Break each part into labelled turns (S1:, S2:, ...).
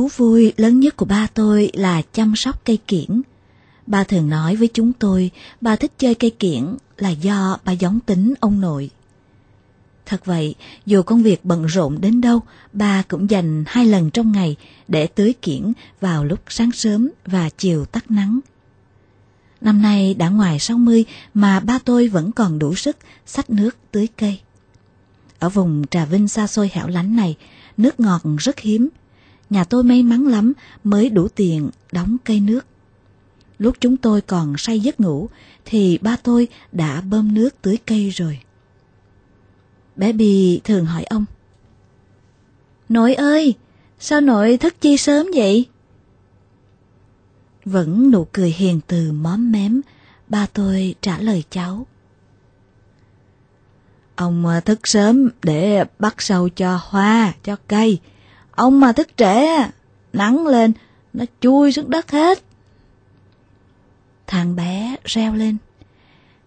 S1: Thú vui lớn nhất của ba tôi là chăm sóc cây kiển. Ba thường nói với chúng tôi, ba thích chơi cây kiển là do ba giống tính ông nội. Thật vậy, dù công việc bận rộn đến đâu, ba cũng dành hai lần trong ngày để tưới kiển vào lúc sáng sớm và chiều tắt nắng. Năm nay đã ngoài 60 mà ba tôi vẫn còn đủ sức xách nước tưới cây. Ở vùng Trà Vinh xa xôi hẻo lánh này, nước ngọt rất hiếm. Nhà tôi may mắn lắm mới đủ tiền đóng cây nước. Lúc chúng tôi còn say giấc ngủ thì ba tôi đã bơm nước tưới cây rồi. Bé Bì thường hỏi ông. Nội ơi, sao nội thức chi sớm vậy? Vẫn nụ cười hiền từ móm mém, ba tôi trả lời cháu. Ông ờ, thức sớm để bắt sâu cho hoa, cho cây. Ông mà thức trễ, nắng lên, nó chui xuống đất hết. Thằng bé reo lên.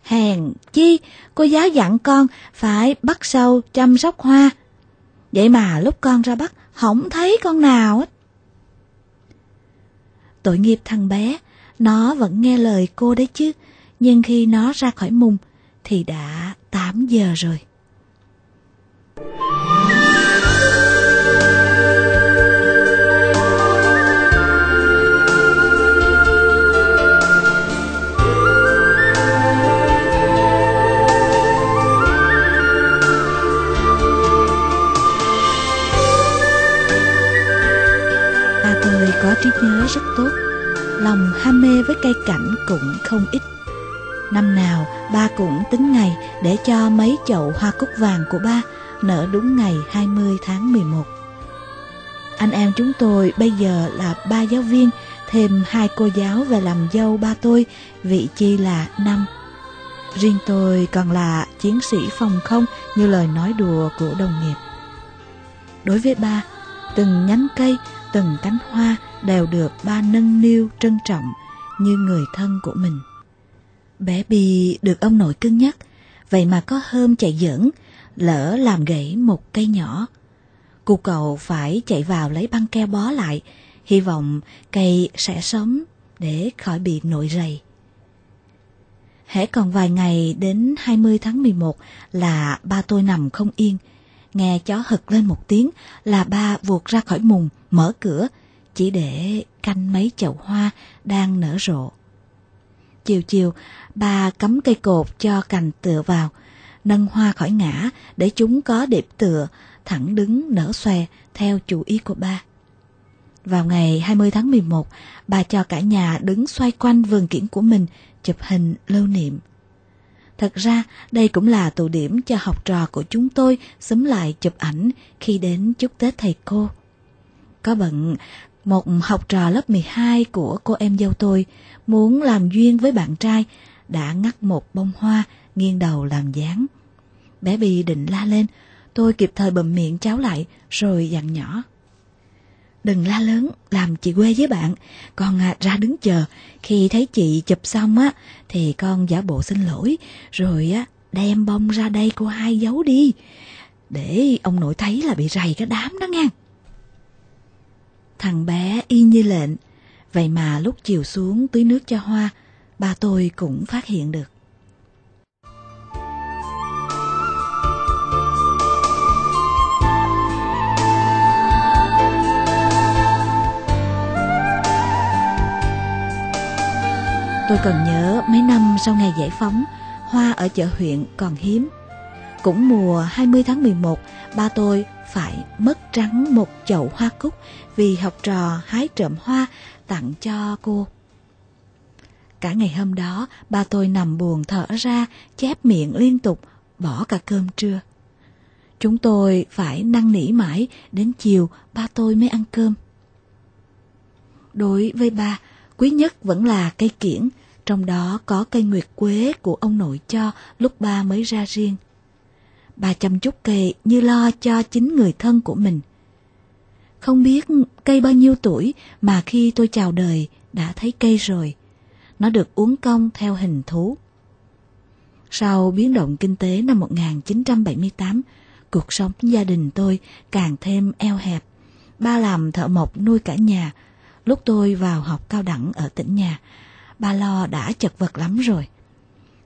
S1: Hèn chi, cô giáo dặn con phải bắt sâu chăm sóc hoa. Vậy mà lúc con ra bắt, không thấy con nào hết. Tội nghiệp thằng bé, nó vẫn nghe lời cô đấy chứ, nhưng khi nó ra khỏi mùng thì đã 8 giờ rồi. Cũng không ít. Năm nào ba cũng tính ngày để cho mấy chậu hoa cúc vàng của ba nở đúng ngày 20 tháng 11. Anh em chúng tôi bây giờ là ba giáo viên, thêm hai cô giáo về làm dâu ba tôi, vị chi là năm. Riêng tôi còn là chiến sĩ phòng không như lời nói đùa của đồng nghiệp. Đối với ba, từng nhánh cây, từng cánh hoa đều được ba nâng niu trân trọng như người thân của mình. Bé Bi được ông nội cưng nhắc, vậy mà có hôm chạy giỡn, lỡ làm gãy một cây nhỏ. Cô cậu phải chạy vào lấy băng keo bó lại, hy vọng cây sẽ sống để khỏi bị nội rầy. Hễ còn vài ngày đến 20 tháng 11 là ba tôi nằm không yên. Nghe chó hực lên một tiếng là ba vuột ra khỏi mùng, mở cửa, chỉ để canh mấy chậu hoa đang nở rộ. Chiều chiều, bà cắm cây cột cho cành tựa vào, nâng hoa khỏi ngã để chúng có điểm tựa, thẳng đứng nở xòe theo chủ ý của ba. Vào ngày 20 tháng 11, bà cho cả nhà đứng xoay quanh vườn kiển của mình, chụp hình lưu niệm. Thật ra, đây cũng là tụ điểm cho học trò của chúng tôi xúm lại chụp ảnh khi đến chúc Tết thầy cô. Có bận, một học trò lớp 12 của cô em dâu tôi muốn làm duyên với bạn trai đã ngắt một bông hoa nghiêng đầu làm dáng. Bé Bi định la lên, tôi kịp thời bầm miệng cháu lại rồi dặn nhỏ. Đừng la lớn, làm chị quê với bạn, con à, ra đứng chờ, khi thấy chị chụp xong á, thì con giả bộ xin lỗi, rồi á, đem bông ra đây cô hai giấu đi, để ông nội thấy là bị rầy cái đám đó ngang. Thằng bé y như lệnh, vậy mà lúc chiều xuống tưới nước cho hoa, ba tôi cũng phát hiện được. Tôi còn nhớ mấy năm sau ngày giải phóng, hoa ở chợ huyện còn hiếm. Cũng mùa 20 tháng 11, ba tôi phải mất trắng một chậu hoa cúc vì học trò hái trộm hoa tặng cho cô. Cả ngày hôm đó, ba tôi nằm buồn thở ra, chép miệng liên tục, bỏ cả cơm trưa. Chúng tôi phải năn nỉ mãi, đến chiều ba tôi mới ăn cơm. Đối với ba, quý nhất vẫn là cây kiển, trong đó có cây nguyệt quế của ông nội cho lúc ba mới ra riêng. Bà chăm chút cây như lo cho chính người thân của mình. Không biết cây bao nhiêu tuổi mà khi tôi chào đời đã thấy cây rồi. Nó được uống cong theo hình thú. Sau biến động kinh tế năm 1978, cuộc sống gia đình tôi càng thêm eo hẹp. Ba làm thợ mộc nuôi cả nhà. Lúc tôi vào học cao đẳng ở tỉnh nhà, ba lo đã chật vật lắm rồi.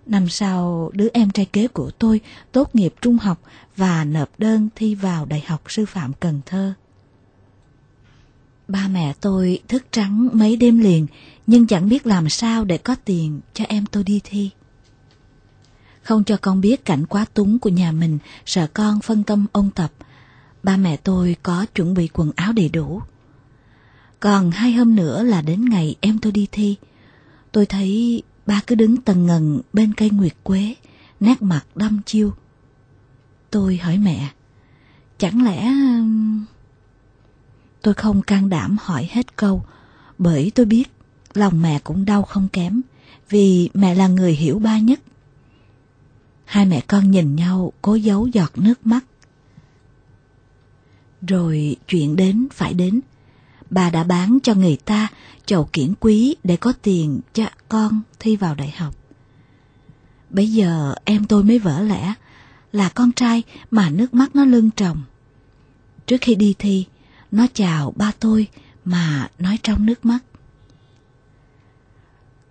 S1: Năm sau, đứa em trai kế của tôi tốt nghiệp trung học và nộp đơn thi vào Đại học Sư phạm Cần Thơ. Ba mẹ tôi thức trắng mấy đêm liền, nhưng chẳng biết làm sao để có tiền cho em tôi đi thi. Không cho con biết cảnh quá túng của nhà mình, sợ con phân tâm ôn tập. Ba mẹ tôi có chuẩn bị quần áo đầy đủ. Còn hai hôm nữa là đến ngày em tôi đi thi. Tôi thấy ba cứ đứng tần ngần bên cây nguyệt quế, nét mặt đăm chiêu. Tôi hỏi mẹ, chẳng lẽ... Tôi không can đảm hỏi hết câu, bởi tôi biết lòng mẹ cũng đau không kém, vì mẹ là người hiểu ba nhất. Hai mẹ con nhìn nhau cố giấu giọt nước mắt. Rồi chuyện đến phải đến. Bà đã bán cho người ta chậu kiển quý để có tiền cho con thi vào đại học. Bây giờ em tôi mới vỡ lẽ là con trai mà nước mắt nó lưng tròng. Trước khi đi thi, nó chào ba tôi mà nói trong nước mắt.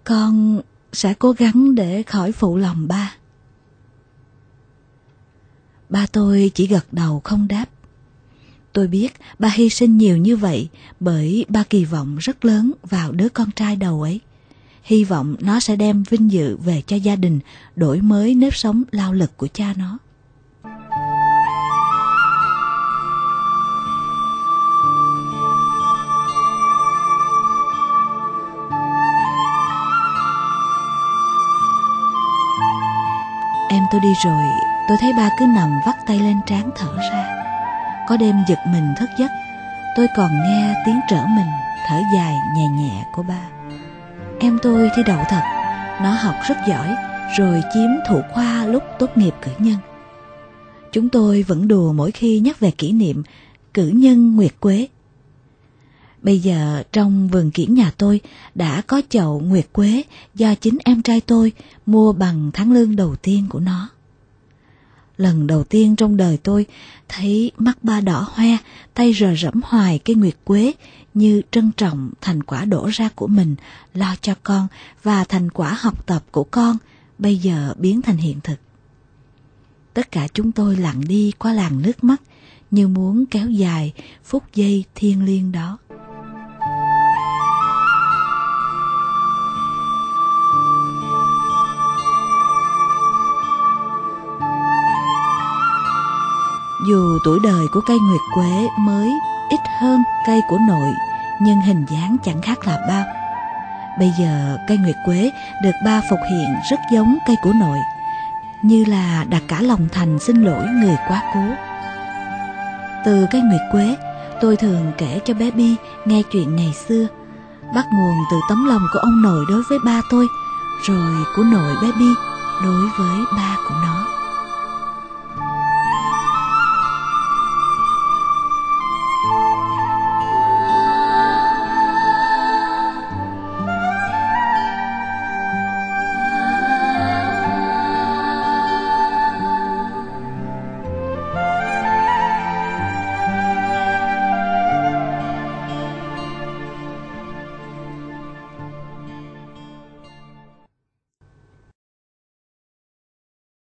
S1: Con sẽ cố gắng để khỏi phụ lòng ba. Ba tôi chỉ gật đầu không đáp. Tôi biết ba hy sinh nhiều như vậy bởi ba kỳ vọng rất lớn vào đứa con trai đầu ấy. Hy vọng nó sẽ đem vinh dự về cho gia đình, đổi mới nếp sống lao lực của cha nó. Em tôi đi rồi, tôi thấy ba cứ nằm vắt tay lên trán thở ra. Có đêm giật mình thức giấc, tôi còn nghe tiếng trở mình thở dài nhẹ nhẹ của ba. Em tôi thi đậu thật, nó học rất giỏi, rồi chiếm thủ khoa lúc tốt nghiệp cử nhân. Chúng tôi vẫn đùa mỗi khi nhắc về kỷ niệm cử nhân Nguyệt Quế. Bây giờ trong vườn kiển nhà tôi đã có chậu Nguyệt Quế do chính em trai tôi mua bằng tháng lương đầu tiên của nó. Lần đầu tiên trong đời tôi thấy mắt ba đỏ hoe, tay rờ rẫm hoài cây nguyệt quế như trân trọng thành quả đổ ra của mình, lo cho con và thành quả học tập của con bây giờ biến thành hiện thực. Tất cả chúng tôi lặng đi qua làng nước mắt như muốn kéo dài phút giây thiêng liêng đó. Dù tuổi đời của cây nguyệt quế mới ít hơn cây của nội, nhưng hình dáng chẳng khác là bao. Bây giờ cây nguyệt quế được ba phục hiện rất giống cây của nội, như là đặt cả lòng thành xin lỗi người quá cố. Từ cây nguyệt quế, tôi thường kể cho bé Bi nghe chuyện ngày xưa, bắt nguồn từ tấm lòng của ông nội đối với ba tôi, rồi của nội bé Bi đối với ba của nó.